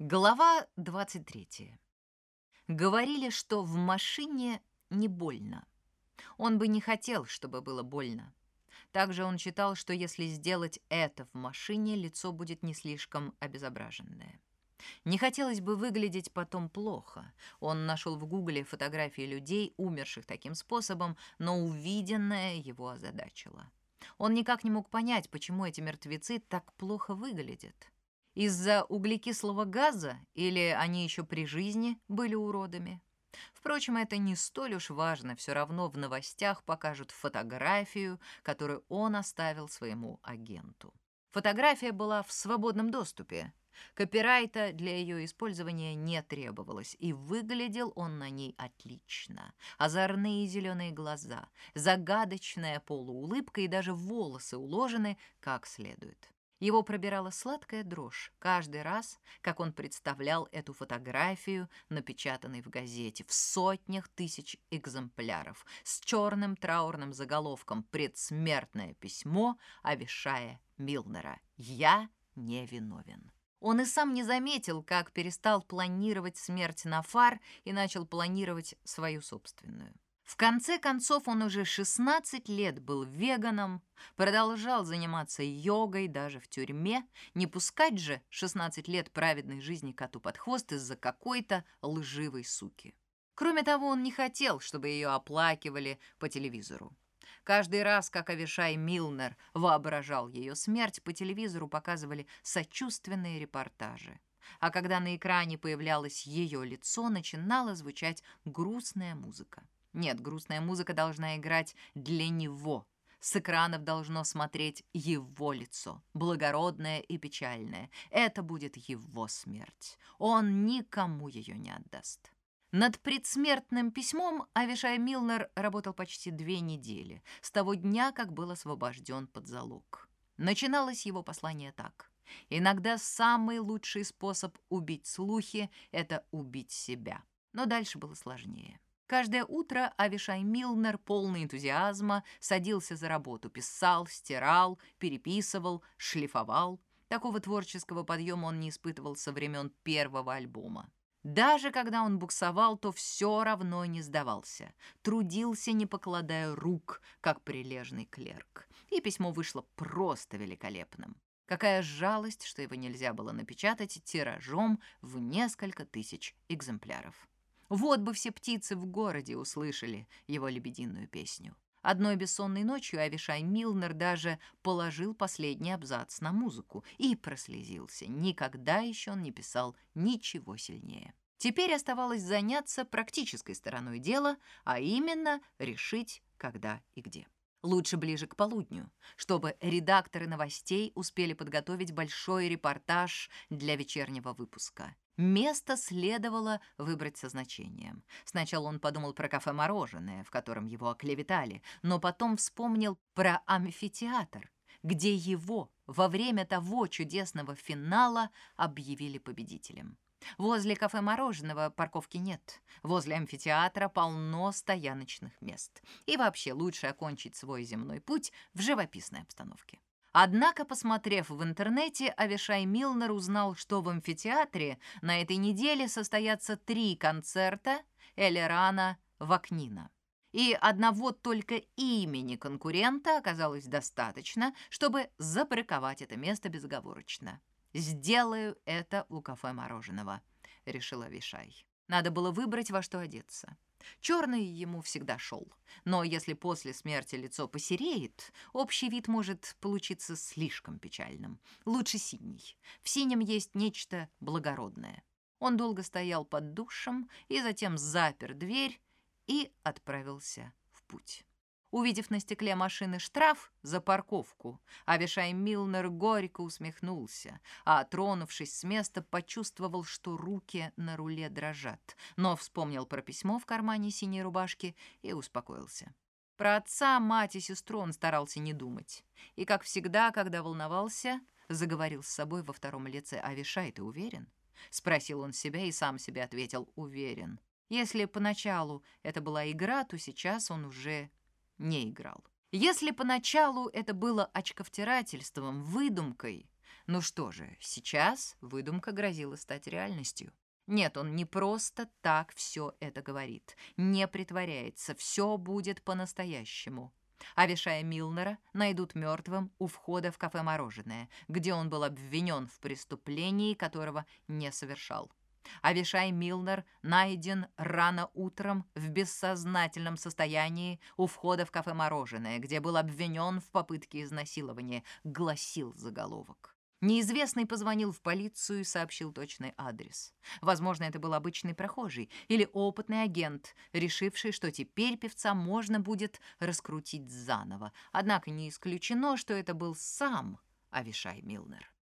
Глава 23. Говорили, что в машине не больно. Он бы не хотел, чтобы было больно. Также он считал, что если сделать это в машине, лицо будет не слишком обезображенное. Не хотелось бы выглядеть потом плохо. Он нашел в гугле фотографии людей, умерших таким способом, но увиденное его озадачило. Он никак не мог понять, почему эти мертвецы так плохо выглядят. Из-за углекислого газа или они еще при жизни были уродами? Впрочем, это не столь уж важно, все равно в новостях покажут фотографию, которую он оставил своему агенту. Фотография была в свободном доступе. Копирайта для ее использования не требовалось, и выглядел он на ней отлично. Озорные зеленые глаза, загадочная полуулыбка и даже волосы уложены как следует. Его пробирала сладкая дрожь каждый раз, как он представлял эту фотографию, напечатанной в газете в сотнях тысяч экземпляров, с черным траурным заголовком «Предсмертное письмо Авишая Милнера. Я не виновен». Он и сам не заметил, как перестал планировать смерть на фар и начал планировать свою собственную. В конце концов, он уже 16 лет был веганом, продолжал заниматься йогой даже в тюрьме, не пускать же 16 лет праведной жизни коту под хвост из-за какой-то лживой суки. Кроме того, он не хотел, чтобы ее оплакивали по телевизору. Каждый раз, как Авишай Милнер воображал ее смерть, по телевизору показывали сочувственные репортажи. А когда на экране появлялось ее лицо, начинала звучать грустная музыка. Нет, грустная музыка должна играть для него. С экранов должно смотреть его лицо, благородное и печальное. Это будет его смерть. Он никому ее не отдаст. Над предсмертным письмом Авишай Милнер работал почти две недели, с того дня, как был освобожден под залог. Начиналось его послание так. «Иногда самый лучший способ убить слухи — это убить себя». Но дальше было сложнее. Каждое утро Авишай Милнер, полный энтузиазма, садился за работу, писал, стирал, переписывал, шлифовал. Такого творческого подъема он не испытывал со времен первого альбома. Даже когда он буксовал, то все равно не сдавался. Трудился, не покладая рук, как прилежный клерк. И письмо вышло просто великолепным. Какая жалость, что его нельзя было напечатать тиражом в несколько тысяч экземпляров. Вот бы все птицы в городе услышали его лебединую песню. Одной бессонной ночью Авишай Милнер даже положил последний абзац на музыку и прослезился. Никогда еще он не писал ничего сильнее. Теперь оставалось заняться практической стороной дела, а именно решить, когда и где. Лучше ближе к полудню, чтобы редакторы новостей успели подготовить большой репортаж для вечернего выпуска. Место следовало выбрать со значением. Сначала он подумал про кафе-мороженое, в котором его оклеветали, но потом вспомнил про амфитеатр, где его во время того чудесного финала объявили победителем. Возле кафе-мороженого парковки нет. Возле амфитеатра полно стояночных мест. И вообще лучше окончить свой земной путь в живописной обстановке. Однако, посмотрев в интернете, Авишай Милнер узнал, что в амфитеатре на этой неделе состоятся три концерта Элерана Вакнина. И одного только имени конкурента оказалось достаточно, чтобы запарковать это место безоговорочно. «Сделаю это у кафе мороженого», — решила Вишай. Надо было выбрать, во что одеться. Черный ему всегда шел. Но если после смерти лицо посереет, общий вид может получиться слишком печальным. Лучше синий. В синем есть нечто благородное. Он долго стоял под душем и затем запер дверь и отправился в путь. Увидев на стекле машины штраф за парковку, Авишай Милнер горько усмехнулся, а, тронувшись с места, почувствовал, что руки на руле дрожат, но вспомнил про письмо в кармане синей рубашки и успокоился. Про отца, мать и сестру он старался не думать. И, как всегда, когда волновался, заговорил с собой во втором лице. «Авишай, ты уверен?» Спросил он себя и сам себе ответил «Уверен». Если поначалу это была игра, то сейчас он уже не играл. Если поначалу это было очковтирательством, выдумкой, Ну что же, сейчас выдумка грозила стать реальностью. Нет, он не просто так все это говорит, не притворяется, все будет по-настоящему. Авишая Милнера найдут мертвым у входа в кафе «Мороженое», где он был обвинен в преступлении, которого не совершал. Авишай Милнер найден рано утром в бессознательном состоянии у входа в кафе «Мороженое», где был обвинен в попытке изнасилования, гласил заголовок. Неизвестный позвонил в полицию и сообщил точный адрес. Возможно, это был обычный прохожий или опытный агент, решивший, что теперь певца можно будет раскрутить заново. Однако не исключено, что это был сам Авишай Милнер.